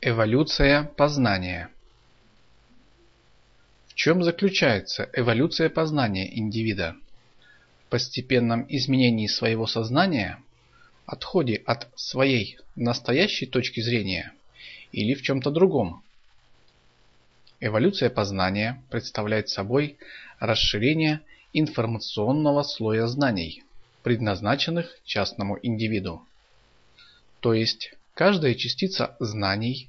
Эволюция познания В чем заключается эволюция познания индивида? В постепенном изменении своего сознания, отходе от своей настоящей точки зрения или в чем-то другом? Эволюция познания представляет собой расширение информационного слоя знаний, предназначенных частному индивиду. То есть Каждая частица знаний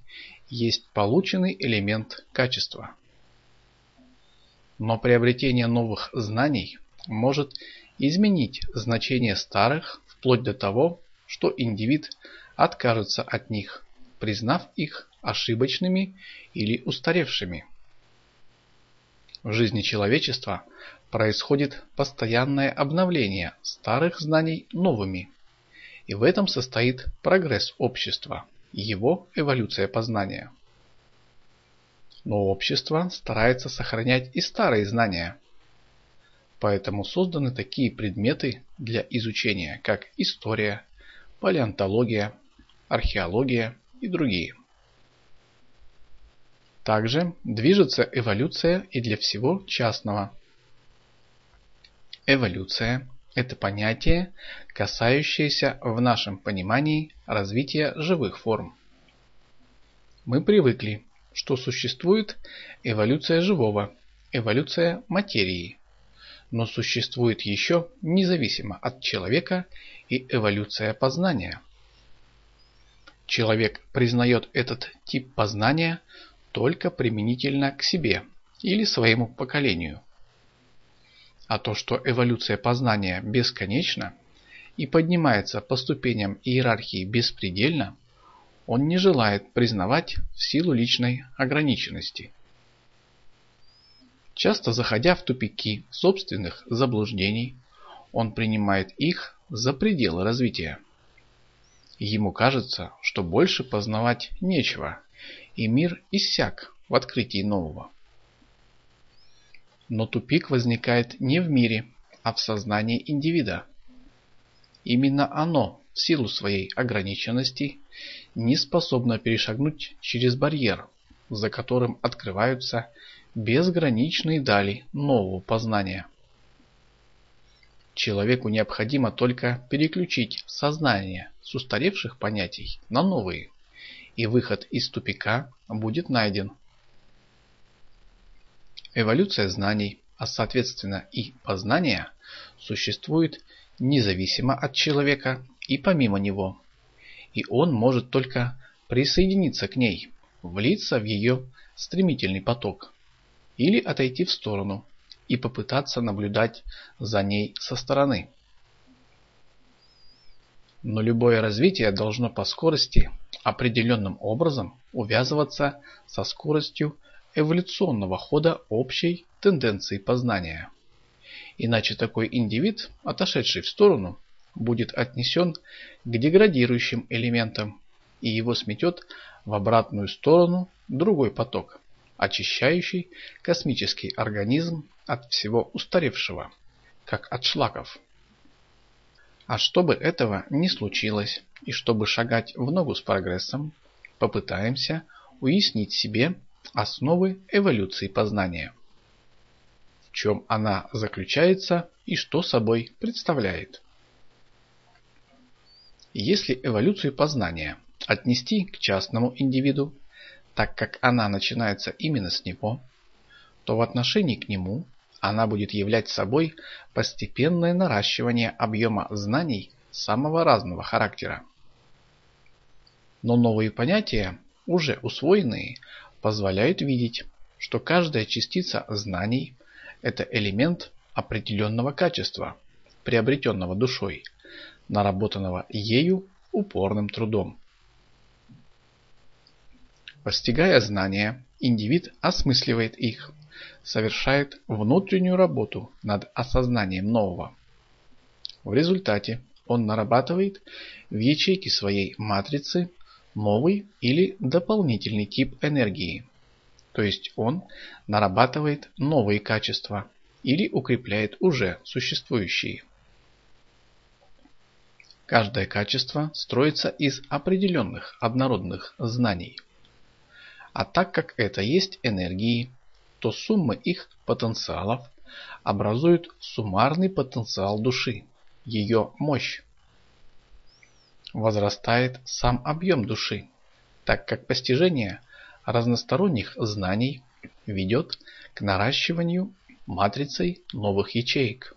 есть полученный элемент качества. Но приобретение новых знаний может изменить значение старых вплоть до того, что индивид откажется от них, признав их ошибочными или устаревшими. В жизни человечества происходит постоянное обновление старых знаний новыми, и в этом состоит прогресс общества, его эволюция познания. Но общество старается сохранять и старые знания. Поэтому созданы такие предметы для изучения, как история, палеонтология, археология и другие. Также движется эволюция и для всего частного. Эволюция это понятие, касающееся в нашем понимании развития живых форм. Мы привыкли, что существует эволюция живого, эволюция материи, но существует еще независимо от человека и эволюция познания. Человек признает этот тип познания только применительно к себе или своему поколению – а то, что эволюция познания бесконечна и поднимается по ступеням иерархии беспредельно, он не желает признавать в силу личной ограниченности. Часто заходя в тупики собственных заблуждений, он принимает их за пределы развития. Ему кажется, что больше познавать нечего, и мир иссяк в открытии нового. Но тупик возникает не в мире, а в сознании индивида. Именно оно, в силу своей ограниченности, не способно перешагнуть через барьер, за которым открываются безграничные дали нового познания. Человеку необходимо только переключить сознание с устаревших понятий на новые, и выход из тупика будет найден. Эволюция знаний, а соответственно и познания, существует независимо от человека и помимо него. И он может только присоединиться к ней, влиться в ее стремительный поток, или отойти в сторону и попытаться наблюдать за ней со стороны. Но любое развитие должно по скорости определенным образом увязываться со скоростью эволюционного хода общей тенденции познания. Иначе такой индивид, отошедший в сторону, будет отнесен к деградирующим элементам, и его сметет в обратную сторону другой поток, очищающий космический организм от всего устаревшего, как от шлаков. А чтобы этого не случилось, и чтобы шагать в ногу с прогрессом, попытаемся уяснить себе Основы эволюции познания. В чем она заключается и что собой представляет. Если эволюцию познания отнести к частному индивиду, так как она начинается именно с него, то в отношении к нему она будет являть собой постепенное наращивание объема знаний самого разного характера. Но новые понятия, уже усвоенные, позволяют видеть, что каждая частица знаний – это элемент определенного качества, приобретенного душой, наработанного ею упорным трудом. Постигая знания, индивид осмысливает их, совершает внутреннюю работу над осознанием нового. В результате он нарабатывает в ячейке своей матрицы новый или дополнительный тип энергии. То есть он нарабатывает новые качества или укрепляет уже существующие. Каждое качество строится из определенных однородных знаний. А так как это есть энергии, то сумма их потенциалов образует суммарный потенциал души, ее мощь. Возрастает сам объем души, так как постижение разносторонних знаний ведет к наращиванию матрицей новых ячеек.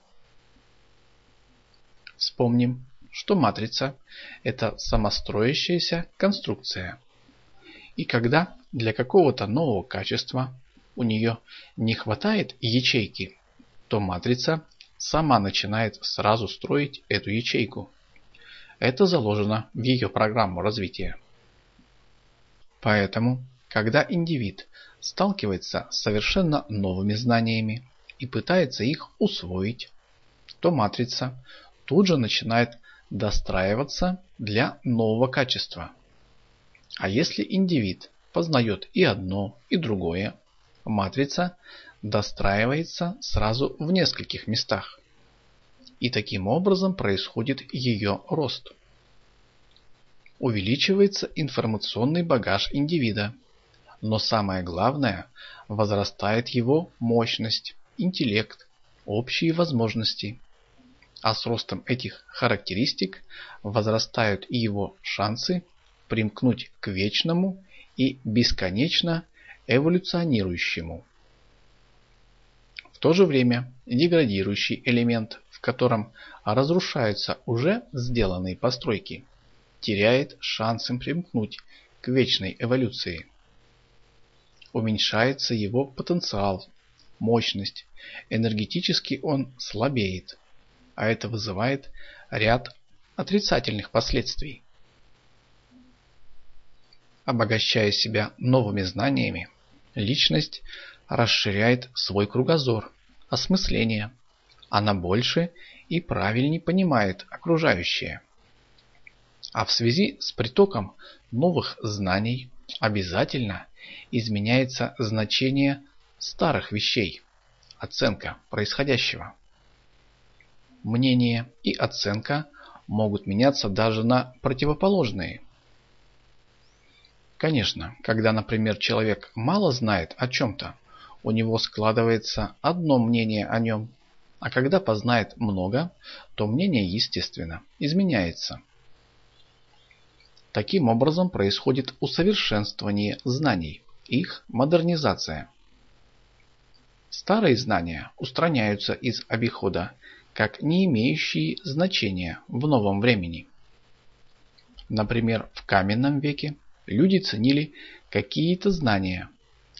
Вспомним, что матрица – это самостроящаяся конструкция. И когда для какого-то нового качества у нее не хватает ячейки, то матрица сама начинает сразу строить эту ячейку. Это заложено в ее программу развития. Поэтому, когда индивид сталкивается с совершенно новыми знаниями и пытается их усвоить, то матрица тут же начинает достраиваться для нового качества. А если индивид познает и одно, и другое, матрица достраивается сразу в нескольких местах. И таким образом происходит ее рост. Увеличивается информационный багаж индивида, но самое главное, возрастает его мощность, интеллект, общие возможности. А с ростом этих характеристик возрастают и его шансы примкнуть к вечному и бесконечно эволюционирующему. В то же время деградирующий элемент, котором разрушаются уже сделанные постройки, теряет шансы примкнуть к вечной эволюции. Уменьшается его потенциал, мощность, энергетически он слабеет, а это вызывает ряд отрицательных последствий. Обогащая себя новыми знаниями, личность расширяет свой кругозор, осмысление. Она больше и правильнее понимает окружающее. А в связи с притоком новых знаний обязательно изменяется значение старых вещей, оценка происходящего. Мнение и оценка могут меняться даже на противоположные – Конечно, когда, например, человек мало знает о чем-то, у него складывается одно мнение о нем, а когда познает много, то мнение, естественно, изменяется. Таким образом происходит усовершенствование знаний, их модернизация. Старые знания устраняются из обихода, как не имеющие значения в новом времени. Например, в каменном веке Люди ценили какие-то знания,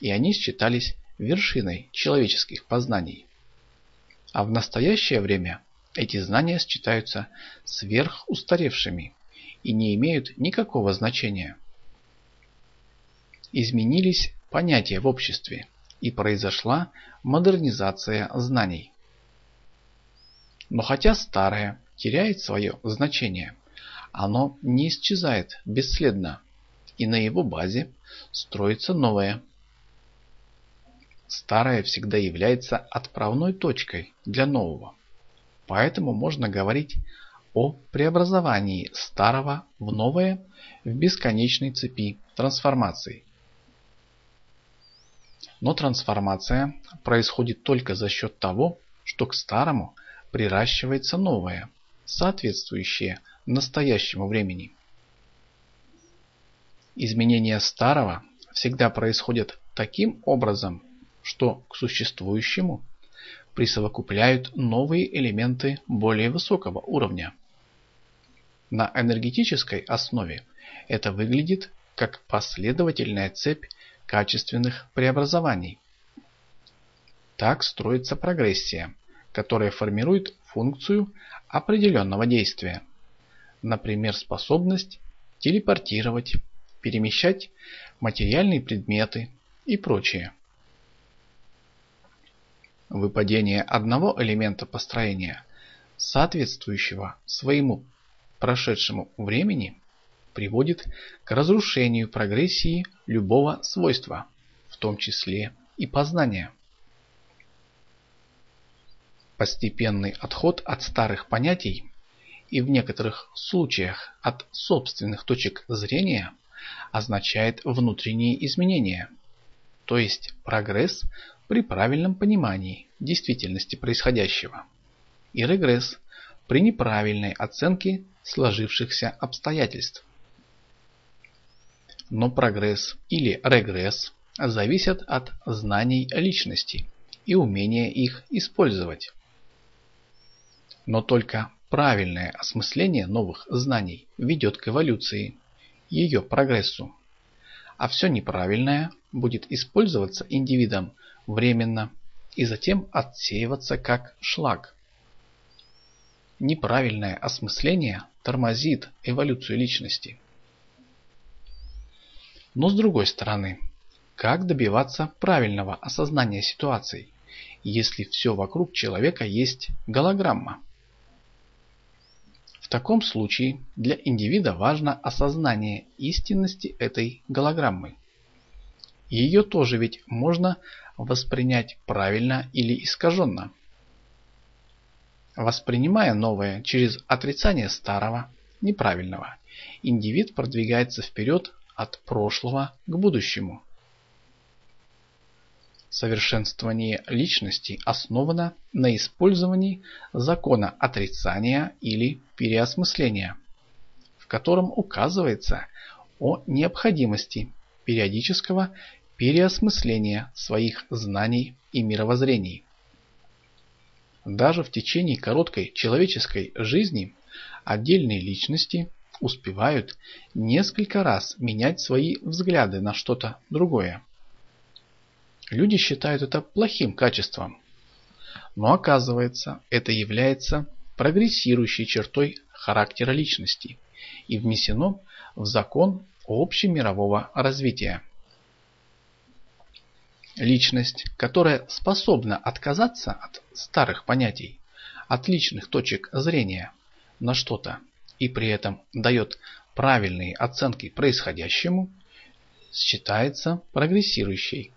и они считались вершиной человеческих познаний. А в настоящее время эти знания считаются сверхустаревшими и не имеют никакого значения. Изменились понятия в обществе, и произошла модернизация знаний. Но хотя старое теряет свое значение, оно не исчезает бесследно и на его базе строится новое. Старое всегда является отправной точкой для нового. Поэтому можно говорить о преобразовании старого в новое в бесконечной цепи трансформаций. Но трансформация происходит только за счет того, что к старому приращивается новое, соответствующее настоящему времени. Изменения старого всегда происходят таким образом, что к существующему присовокупляют новые элементы более высокого уровня. На энергетической основе это выглядит как последовательная цепь качественных преобразований. Так строится прогрессия, которая формирует функцию определенного действия. Например, способность телепортировать перемещать материальные предметы и прочее. Выпадение одного элемента построения, соответствующего своему прошедшему времени, приводит к разрушению прогрессии любого свойства, в том числе и познания. Постепенный отход от старых понятий и в некоторых случаях от собственных точек зрения – означает внутренние изменения, то есть прогресс при правильном понимании действительности происходящего и регресс при неправильной оценке сложившихся обстоятельств. Но прогресс или регресс зависят от знаний личности и умения их использовать. Но только правильное осмысление новых знаний ведет к эволюции, ее прогрессу. А все неправильное будет использоваться индивидом временно и затем отсеиваться как шлак. Неправильное осмысление тормозит эволюцию личности. Но с другой стороны, как добиваться правильного осознания ситуаций, если все вокруг человека есть голограмма? В таком случае для индивида важно осознание истинности этой голограммы. Ее тоже ведь можно воспринять правильно или искаженно. Воспринимая новое через отрицание старого, неправильного, индивид продвигается вперед от прошлого к будущему. Совершенствование личности основано на использовании закона отрицания или переосмысления, в котором указывается о необходимости периодического переосмысления своих знаний и мировоззрений. Даже в течение короткой человеческой жизни отдельные личности успевают несколько раз менять свои взгляды на что-то другое. Люди считают это плохим качеством. Но оказывается, это является прогрессирующей чертой характера личности и внесено в закон общемирового развития. Личность, которая способна отказаться от старых понятий, от личных точек зрения на что-то и при этом дает правильные оценки происходящему, считается прогрессирующей.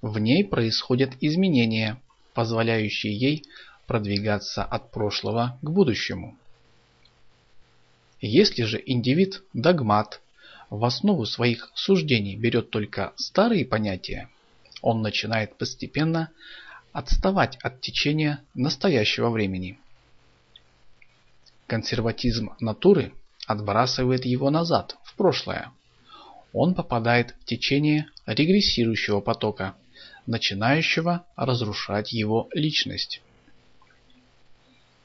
В ней происходят изменения, позволяющие ей продвигаться от прошлого к будущему. Если же индивид-догмат в основу своих суждений берет только старые понятия, он начинает постепенно отставать от течения настоящего времени. Консерватизм натуры отбрасывает его назад, в прошлое. Он попадает в течение регрессирующего потока, начинающего разрушать его личность.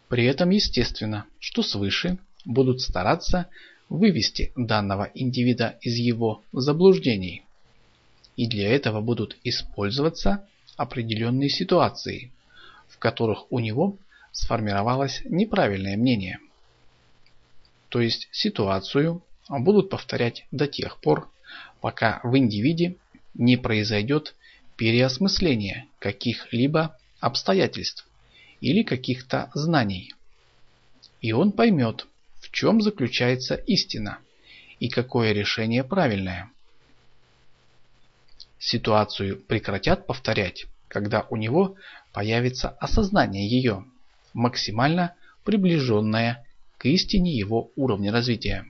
При этом естественно, что свыше будут стараться вывести данного индивида из его заблуждений. И для этого будут использоваться определенные ситуации, в которых у него сформировалось неправильное мнение. То есть ситуацию будут повторять до тех пор, пока в индивиде не произойдет переосмысление каких-либо обстоятельств или каких-то знаний. И он поймет, в чем заключается истина и какое решение правильное. Ситуацию прекратят повторять, когда у него появится осознание ее, максимально приближенное к истине его уровня развития.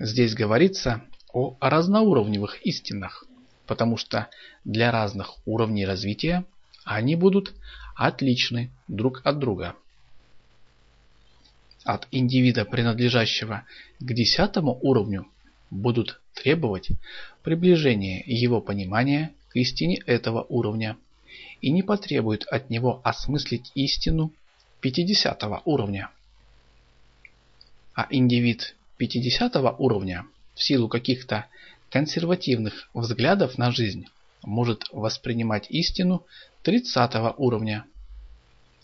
Здесь говорится о разноуровневых истинах, потому что для разных уровней развития они будут отличны друг от друга от индивида, принадлежащего к десятому уровню, будут требовать приближения его понимания к истине этого уровня и не потребуют от него осмыслить истину 50 уровня. А индивид 50 уровня в силу каких-то консервативных взглядов на жизнь может воспринимать истину 30 уровня.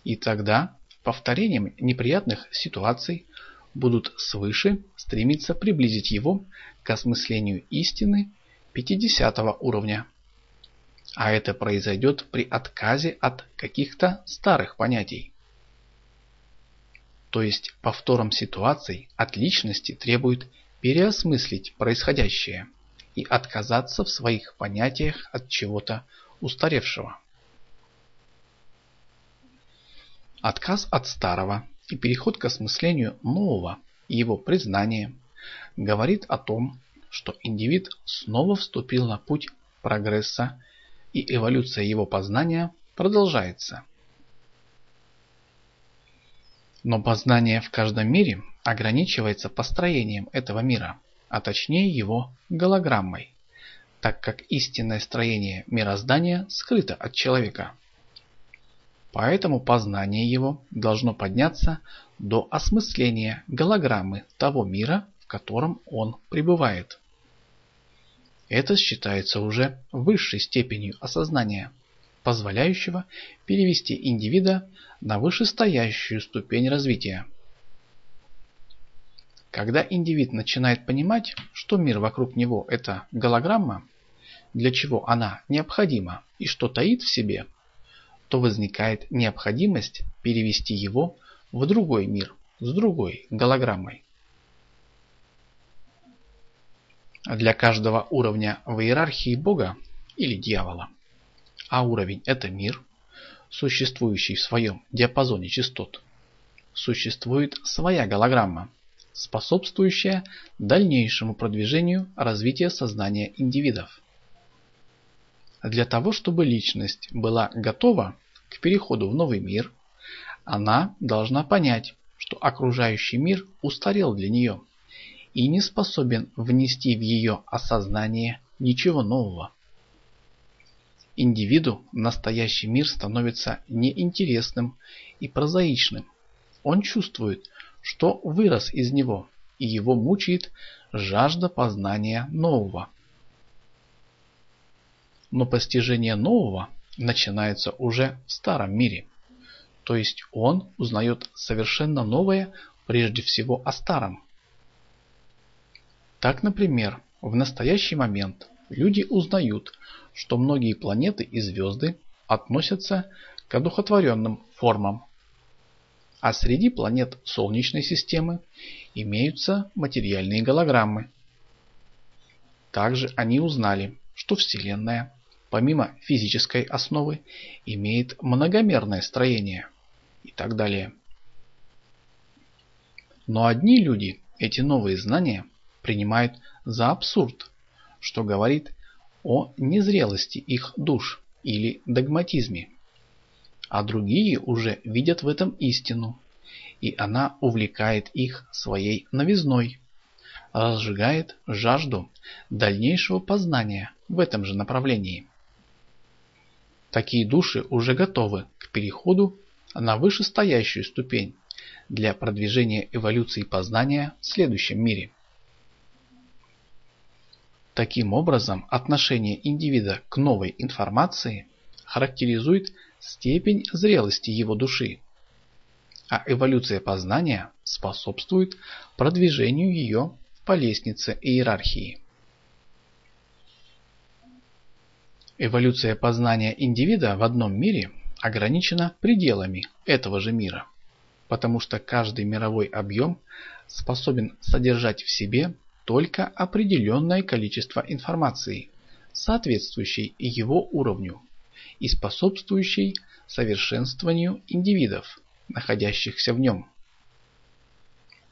И тогда повторением неприятных ситуаций будут свыше стремиться приблизить его к осмыслению истины 50 уровня. А это произойдет при отказе от каких-то старых понятий. То есть повтором ситуаций от личности требует переосмыслить происходящее и отказаться в своих понятиях от чего-то устаревшего. Отказ от старого и переход к осмыслению нового, его признание, говорит о том, что индивид снова вступил на путь прогресса и эволюция его познания продолжается. Но познание в каждом мире ограничивается построением этого мира, а точнее его голограммой, так как истинное строение мироздания скрыто от человека. Поэтому познание его должно подняться до осмысления голограммы того мира, в котором он пребывает. Это считается уже высшей степенью осознания, позволяющего перевести индивида на вышестоящую ступень развития. Когда индивид начинает понимать, что мир вокруг него – это голограмма, для чего она необходима и что таит в себе, то возникает необходимость перевести его в другой мир с другой голограммой. Для каждого уровня в иерархии Бога или дьявола, а уровень это мир, существующий в своем диапазоне частот, существует своя голограмма, способствующая дальнейшему продвижению развития сознания индивидов. Для того, чтобы личность была готова к переходу в новый мир, она должна понять, что окружающий мир устарел для нее и не способен внести в ее осознание ничего нового. Индивиду настоящий мир становится неинтересным и прозаичным. Он чувствует, что вырос из него, и его мучает жажда познания нового. Но постижение нового начинается уже в старом мире. То есть он узнает совершенно новое прежде всего о старом. Так, например, в настоящий момент люди узнают, что многие планеты и звезды относятся к одухотворенным формам, а среди планет Солнечной системы имеются материальные голограммы. Также они узнали, что Вселенная, помимо физической основы, имеет многомерное строение и так далее. Но одни люди эти новые знания – принимают за абсурд, что говорит о незрелости их душ или догматизме. А другие уже видят в этом истину, и она увлекает их своей новизной, разжигает жажду дальнейшего познания в этом же направлении. Такие души уже готовы к переходу на вышестоящую ступень для продвижения эволюции познания в следующем мире. Таким образом, отношение индивида к новой информации характеризует степень зрелости его души, а эволюция познания способствует продвижению ее по лестнице иерархии. Эволюция познания индивида в одном мире ограничена пределами этого же мира, потому что каждый мировой объем способен содержать в себе только определенное количество информации, соответствующей его уровню и способствующей совершенствованию индивидов, находящихся в нем.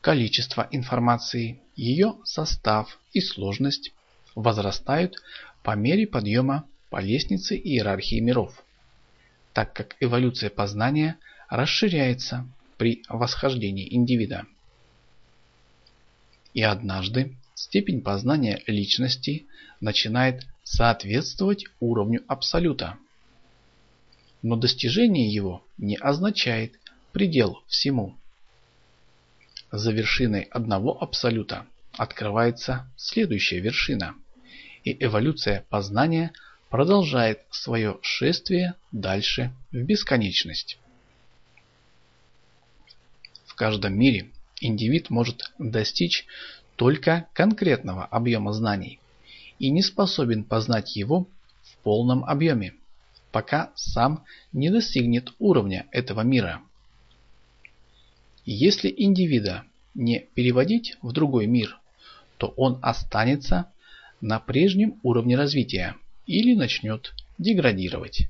Количество информации, ее состав и сложность возрастают по мере подъема по лестнице иерархии миров, так как эволюция познания расширяется при восхождении индивида. И однажды степень познания личности начинает соответствовать уровню абсолюта. Но достижение его не означает предел всему. За вершиной одного абсолюта открывается следующая вершина, и эволюция познания продолжает свое шествие дальше в бесконечность. В каждом мире индивид может достичь только конкретного объема знаний и не способен познать его в полном объеме, пока сам не достигнет уровня этого мира. Если индивида не переводить в другой мир, то он останется на прежнем уровне развития или начнет деградировать.